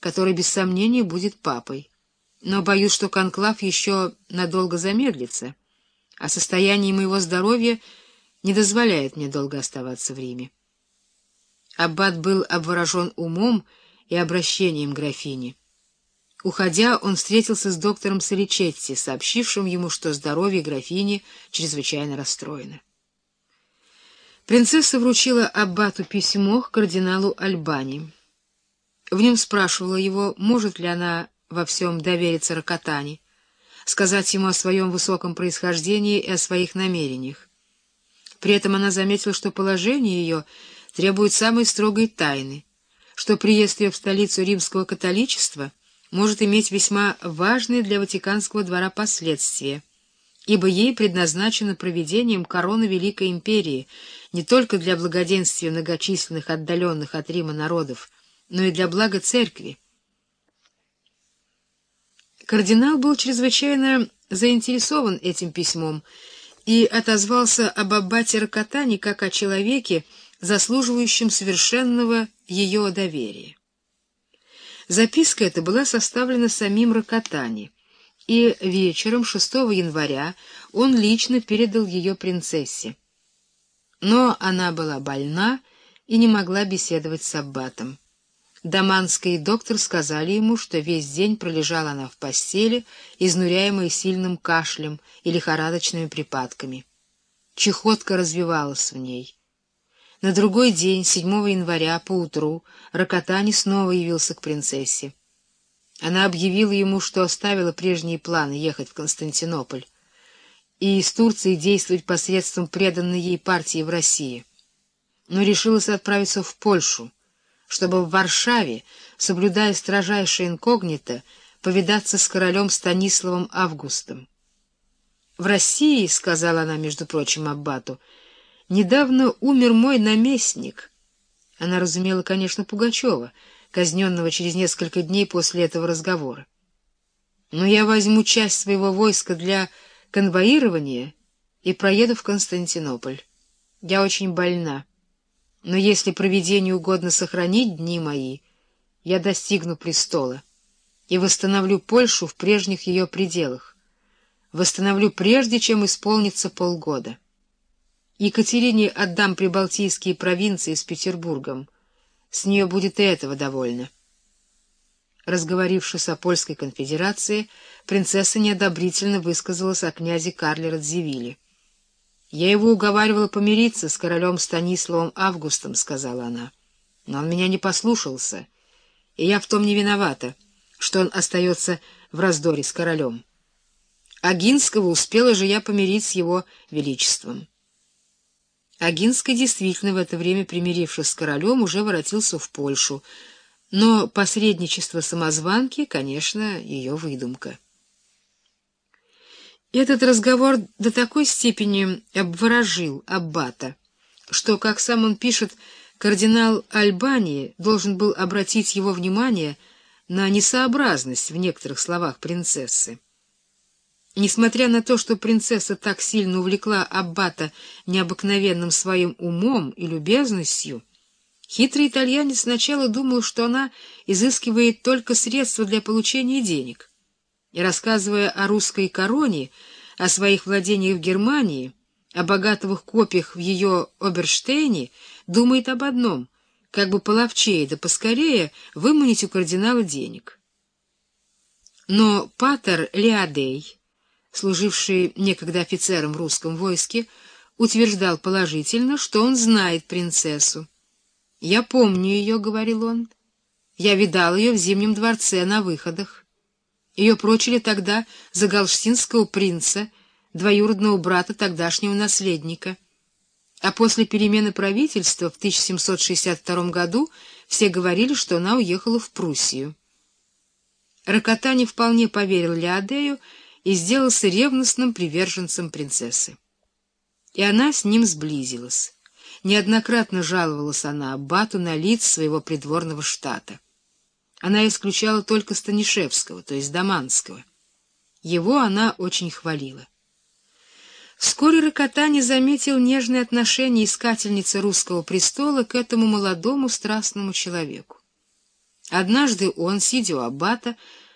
который без сомнения будет папой. Но боюсь, что конклав еще надолго замедлится, а состояние моего здоровья не дозволяет мне долго оставаться в Риме. Аббат был обворожен умом и обращением графини. Уходя, он встретился с доктором Соличетти, сообщившим ему, что здоровье графини чрезвычайно расстроено. Принцесса вручила аббату письмо к кардиналу Альбани. В нем спрашивала его, может ли она во всем довериться Рокотане, сказать ему о своем высоком происхождении и о своих намерениях. При этом она заметила, что положение ее требует самой строгой тайны, что приезд ее в столицу римского католичества может иметь весьма важные для Ватиканского двора последствия, ибо ей предназначено проведением короны Великой Империи не только для благоденствия многочисленных отдаленных от Рима народов, но и для блага церкви. Кардинал был чрезвычайно заинтересован этим письмом и отозвался об аббате Рокотане как о человеке, заслуживающем совершенного ее доверия. Записка эта была составлена самим Рокотани, и вечером 6 января он лично передал ее принцессе. Но она была больна и не могла беседовать с аббатом. Даманский доктор сказали ему, что весь день пролежала она в постели, изнуряемая сильным кашлем и лихорадочными припадками. Чехотка развивалась в ней. На другой день, 7 января, поутру, Рокотани снова явился к принцессе. Она объявила ему, что оставила прежние планы ехать в Константинополь и из Турции действовать посредством преданной ей партии в России, но решилась отправиться в Польшу, чтобы в Варшаве, соблюдая строжайшее инкогнито, повидаться с королем Станиславом Августом. «В России, — сказала она, между прочим, Аббату, — недавно умер мой наместник». Она разумела, конечно, Пугачева, казненного через несколько дней после этого разговора. «Но я возьму часть своего войска для конвоирования и проеду в Константинополь. Я очень больна». Но если провидению угодно сохранить дни мои, я достигну престола и восстановлю Польшу в прежних ее пределах. Восстановлю прежде, чем исполнится полгода. Екатерине отдам прибалтийские провинции с Петербургом. С нее будет и этого довольно. Разговорившись о Польской конфедерации, принцесса неодобрительно высказалась о князе Карле Радзивилле. «Я его уговаривала помириться с королем Станиславом Августом», — сказала она. «Но он меня не послушался, и я в том не виновата, что он остается в раздоре с королем. Агинского успела же я помирить с его величеством». Агинский действительно в это время, примирившись с королем, уже воротился в Польшу, но посредничество самозванки, конечно, ее выдумка. Этот разговор до такой степени обворожил Аббата, что, как сам он пишет, кардинал Альбании должен был обратить его внимание на несообразность в некоторых словах принцессы. Несмотря на то, что принцесса так сильно увлекла Аббата необыкновенным своим умом и любезностью, хитрый итальянец сначала думал, что она изыскивает только средства для получения денег и рассказывая о русской короне, о своих владениях в Германии, о богатых копиях в ее Оберштейне, думает об одном — как бы половчее да поскорее выманить у кардинала денег. Но Патер Леодей, служивший некогда офицером в русском войске, утверждал положительно, что он знает принцессу. «Я помню ее», — говорил он. «Я видал ее в Зимнем дворце на выходах. Ее прочили тогда за галштинского принца, двоюродного брата тогдашнего наследника. А после перемены правительства в 1762 году все говорили, что она уехала в Пруссию. Рокота не вполне поверил Леодею и сделался ревностным приверженцем принцессы. И она с ним сблизилась. Неоднократно жаловалась она аббату на лиц своего придворного штата. Она исключала только Станишевского, то есть Даманского. Его она очень хвалила. Вскоре Рокотани заметил нежное отношение искательницы русского престола к этому молодому страстному человеку. Однажды он, сидя у аббата,